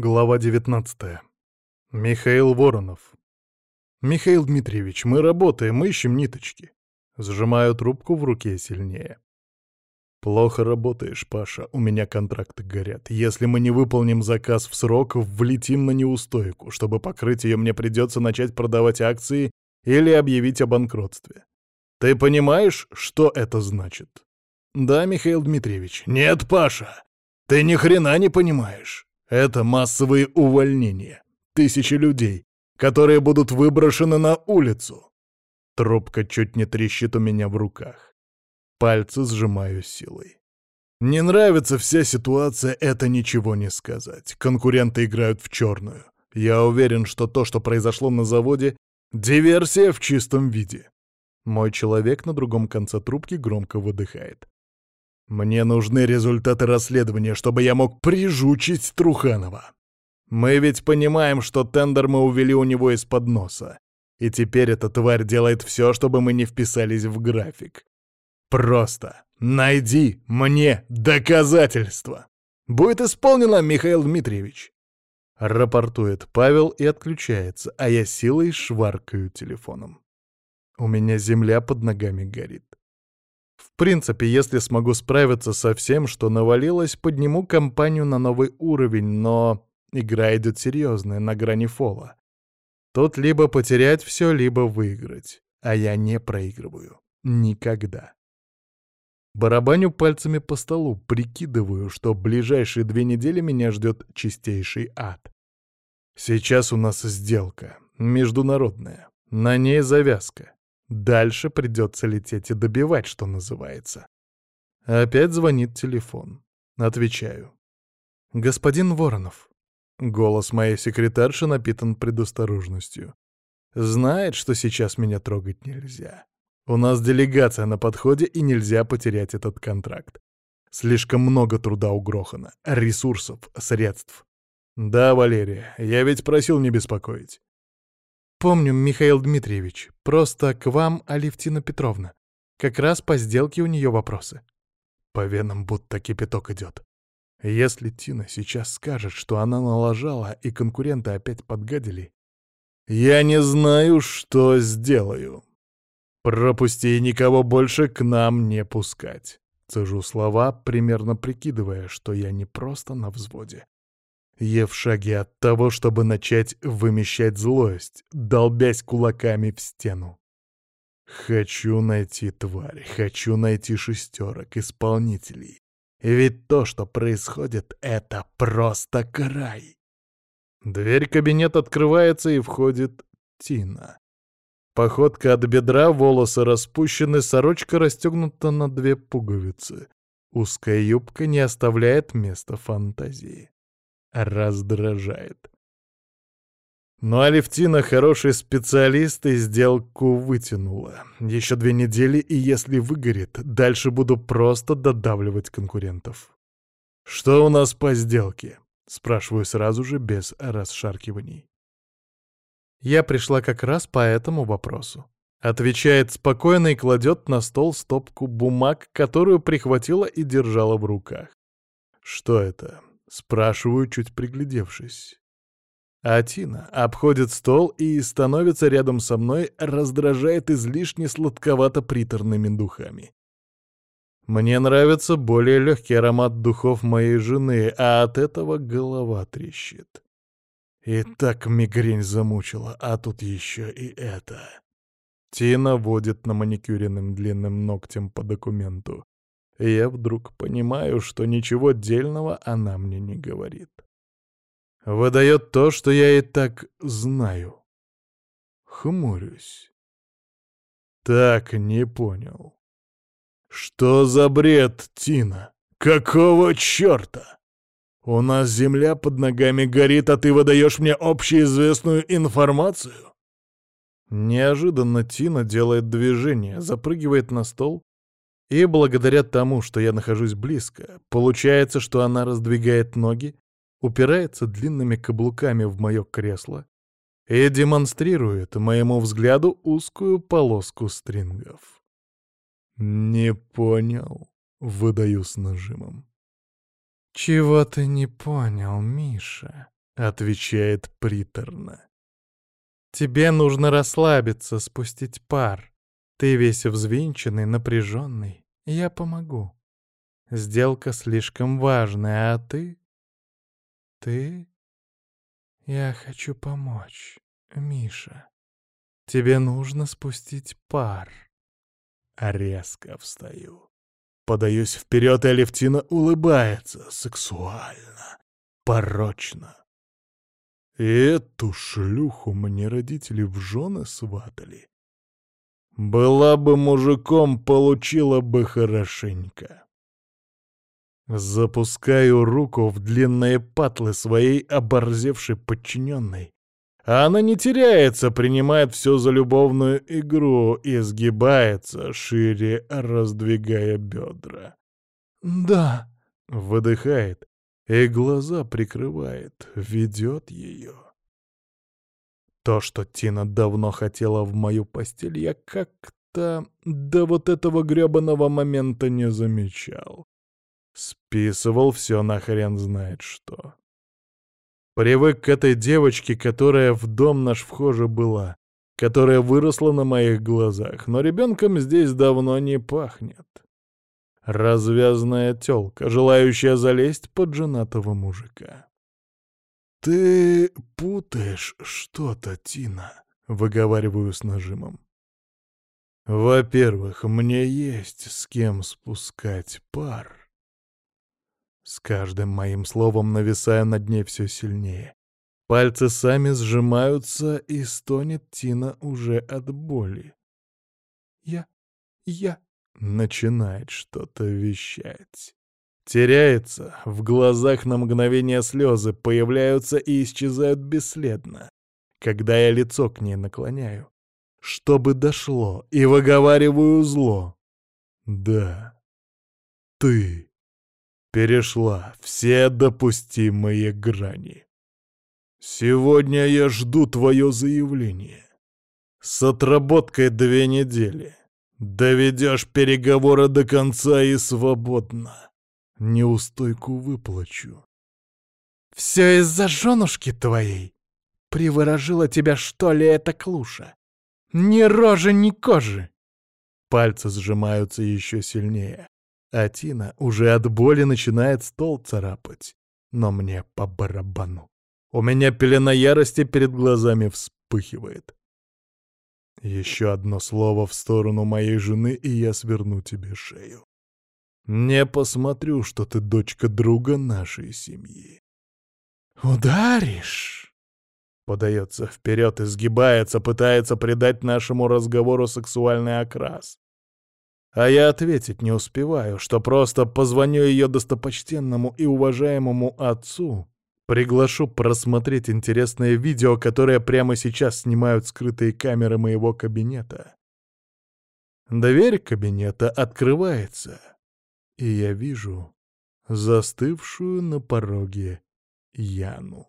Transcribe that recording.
Глава 19. Михаил Воронов. «Михаил Дмитриевич, мы работаем, ищем ниточки». Сжимаю трубку в руке сильнее. «Плохо работаешь, Паша, у меня контракты горят. Если мы не выполним заказ в срок, влетим на неустойку. Чтобы покрыть ее, мне придется начать продавать акции или объявить о банкротстве. Ты понимаешь, что это значит?» «Да, Михаил Дмитриевич». «Нет, Паша, ты ни хрена не понимаешь». Это массовые увольнения. Тысячи людей, которые будут выброшены на улицу. Трубка чуть не трещит у меня в руках. Пальцы сжимаю силой. Не нравится вся ситуация, это ничего не сказать. Конкуренты играют в черную. Я уверен, что то, что произошло на заводе, диверсия в чистом виде. Мой человек на другом конце трубки громко выдыхает. Мне нужны результаты расследования, чтобы я мог прижучить Труханова. Мы ведь понимаем, что тендер мы увели у него из-под носа. И теперь эта тварь делает все, чтобы мы не вписались в график. Просто найди мне доказательства. Будет исполнено, Михаил Дмитриевич. Рапортует Павел и отключается, а я силой шваркаю телефоном. У меня земля под ногами горит. В принципе, если смогу справиться со всем, что навалилось, подниму компанию на новый уровень, но игра идет серьезная, на грани фола. Тут либо потерять все, либо выиграть. А я не проигрываю. Никогда. Барабаню пальцами по столу, прикидываю, что ближайшие две недели меня ждет чистейший ад. Сейчас у нас сделка, международная. На ней завязка. Дальше придется лететь и добивать, что называется. Опять звонит телефон. Отвечаю. «Господин Воронов». Голос моей секретарши напитан предосторожностью. Знает, что сейчас меня трогать нельзя. У нас делегация на подходе, и нельзя потерять этот контракт. Слишком много труда угрохано, ресурсов, средств. Да, Валерия, я ведь просил не беспокоить. «Помню, Михаил Дмитриевич. Просто к вам Алевтина Петровна. Как раз по сделке у нее вопросы». По венам будто кипяток идет. Если Тина сейчас скажет, что она налажала и конкуренты опять подгадили, я не знаю, что сделаю. Пропусти никого больше к нам не пускать. Цежу слова, примерно прикидывая, что я не просто на взводе, я в шаге от того, чтобы начать вымещать злость, долбясь кулаками в стену. Хочу найти тварь, хочу найти шестерок, исполнителей. Ведь то, что происходит, это просто край. Дверь кабинета открывается и входит Тина. Походка от бедра, волосы распущены, сорочка расстегнута на две пуговицы. Узкая юбка не оставляет места фантазии раздражает. Но Алевтина хороший специалист и сделку вытянула. Еще две недели, и если выгорит, дальше буду просто додавливать конкурентов. «Что у нас по сделке?» — спрашиваю сразу же, без расшаркиваний. Я пришла как раз по этому вопросу. Отвечает спокойно и кладет на стол стопку бумаг, которую прихватила и держала в руках. Что это? Спрашиваю, чуть приглядевшись. А Тина обходит стол и становится рядом со мной, раздражает излишне сладковато-приторными духами. Мне нравится более легкий аромат духов моей жены, а от этого голова трещит. И так мигрень замучила, а тут еще и это. Тина водит на маникюренным длинным ногтем по документу я вдруг понимаю, что ничего дельного она мне не говорит. Выдает то, что я и так знаю. Хмурюсь. Так не понял. Что за бред, Тина? Какого черта? У нас земля под ногами горит, а ты выдаешь мне общеизвестную информацию? Неожиданно Тина делает движение, запрыгивает на стол, и благодаря тому, что я нахожусь близко, получается, что она раздвигает ноги, упирается длинными каблуками в мое кресло и демонстрирует моему взгляду узкую полоску стрингов. «Не понял», — выдаю с нажимом. «Чего ты не понял, Миша?» отвечает приторно. Тебе нужно расслабиться, спустить пар. Ты весь взвинченный, напряженный. Я помогу. Сделка слишком важная, а ты? Ты? Я хочу помочь, Миша. Тебе нужно спустить пар. Резко встаю. Подаюсь вперед, и Алевтина улыбается сексуально, порочно. Эту шлюху мне родители в жены сватали. Была бы мужиком, получила бы хорошенько. Запускаю руку в длинные патлы своей оборзевшей подчиненной. А она не теряется, принимает все за любовную игру и сгибается, шире раздвигая бедра. «Да», — выдыхает, и глаза прикрывает, ведет ее. То, что Тина давно хотела в мою постель, я как-то до вот этого гребаного момента не замечал. Списывал все на хрен знает что. Привык к этой девочке, которая в дом наш вхоже была, которая выросла на моих глазах, но ребенком здесь давно не пахнет. Развязная тёлка, желающая залезть под женатого мужика. «Ты путаешь что-то, Тина», — выговариваю с нажимом. «Во-первых, мне есть с кем спускать пар. С каждым моим словом нависая над ней все сильнее. Пальцы сами сжимаются, и стонет Тина уже от боли. «Я... я...» — начинает что-то вещать. Теряется, в глазах на мгновение слезы появляются и исчезают бесследно, когда я лицо к ней наклоняю, чтобы дошло, и выговариваю зло. «Да, ты...» перешла все допустимые грани. Сегодня я жду твое заявление. С отработкой две недели. Доведешь переговоры до конца и свободно. Неустойку выплачу. Все из-за женушки твоей. Приворожила тебя, что ли, эта клуша? Ни рожи, ни кожи. Пальцы сжимаются еще сильнее. А Тина уже от боли начинает стол царапать. Но мне по барабану. У меня пелена ярости перед глазами вспыхивает. Еще одно слово в сторону моей жены, и я сверну тебе шею. Не посмотрю, что ты дочка друга нашей семьи. «Ударишь?» Подается вперед и сгибается, пытается придать нашему разговору сексуальный окрас. А я ответить не успеваю, что просто позвоню ее достопочтенному и уважаемому отцу, приглашу просмотреть интересное видео, которое прямо сейчас снимают скрытые камеры моего кабинета. Дверь кабинета открывается, и я вижу застывшую на пороге Яну.